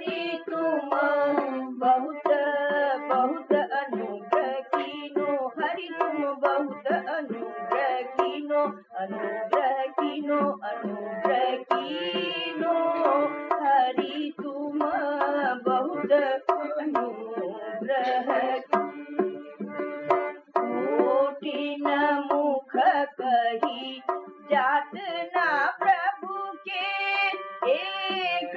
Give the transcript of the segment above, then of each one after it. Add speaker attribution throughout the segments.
Speaker 1: हरि तुम बहुत बहुत अनुग्रह कीनो। हरि तुम बहुत अनुग्रह कीनो अनुग्रह कीनो अनुग्रह कीनो। हरि तुम बहुत अनुग्रह कोटिन मुख कही जात ना प्रभु के। एक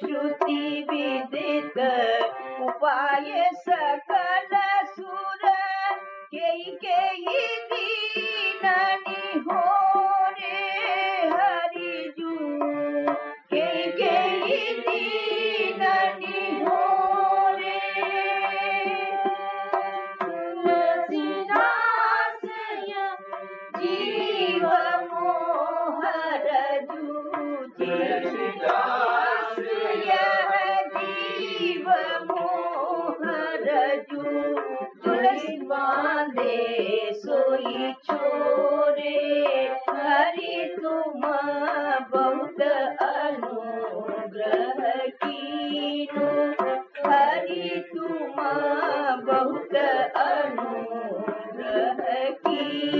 Speaker 1: श्रुति विदित उपाय सकल सुर के के दीननि हो बांधे सोई छोरे हरि तुम बहुत अनुग्रह कीनो। हरि तुम बहुत अनुग्रह कीनो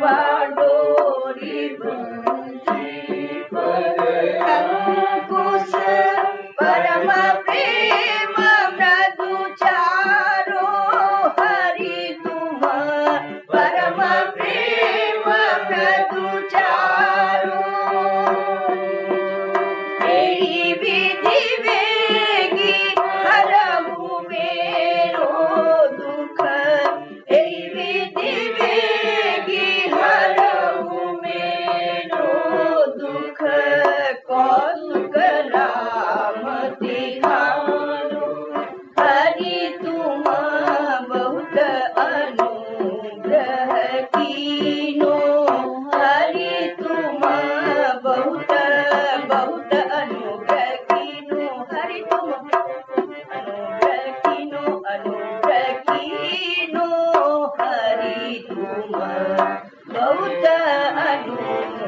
Speaker 1: Wow. बहुत बहुत अनुग्रकिनो हरि तुम अनुग्रकिनो अनुग्रकिनो हरि तुम बहुत अनुग्र